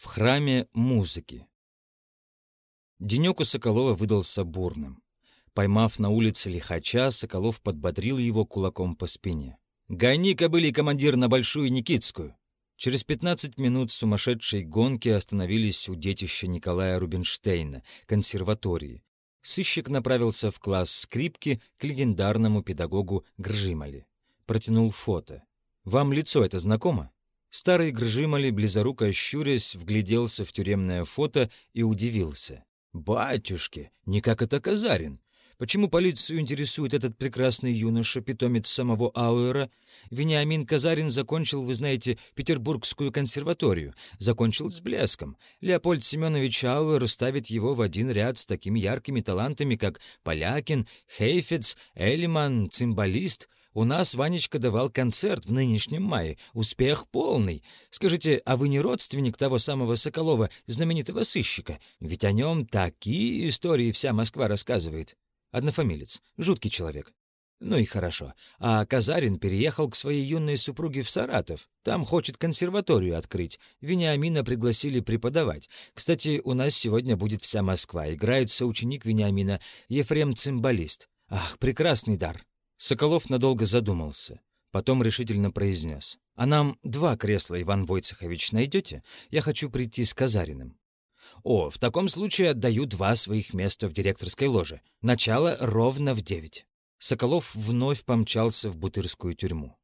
В храме музыки. Денек у Соколова выдался бурным. Поймав на улице лихача, Соколов подбодрил его кулаком по спине. «Гони кобыли, командир, на Большую Никитскую!» Через 15 минут сумасшедшей гонки остановились у детища Николая Рубинштейна, консерватории. Сыщик направился в класс скрипки к легендарному педагогу Гржимали. Протянул фото. «Вам лицо это знакомо?» Старый Гржимали, близоруко щурясь, вгляделся в тюремное фото и удивился. «Батюшки, не как это Казарин. Почему полицию интересует этот прекрасный юноша, питомец самого Ауэра? Вениамин Казарин закончил, вы знаете, Петербургскую консерваторию. Закончил с блеском. Леопольд Семенович Ауэр ставит его в один ряд с такими яркими талантами, как Полякин, Хейфец, Эльман, цимбалист — у нас Ванечка давал концерт в нынешнем мае. Успех полный. Скажите, а вы не родственник того самого Соколова, знаменитого сыщика? Ведь о нем такие истории вся Москва рассказывает. Однофамилец. Жуткий человек. Ну и хорошо. А Казарин переехал к своей юной супруге в Саратов. Там хочет консерваторию открыть. Вениамина пригласили преподавать. Кстати, у нас сегодня будет вся Москва. Играет соученик Вениамина, Ефрем Цимбалист. Ах, прекрасный дар. Соколов надолго задумался. Потом решительно произнес. «А нам два кресла, Иван Войцехович, найдете? Я хочу прийти с Казариным». «О, в таком случае отдаю два своих места в директорской ложе. Начало ровно в девять». Соколов вновь помчался в Бутырскую тюрьму.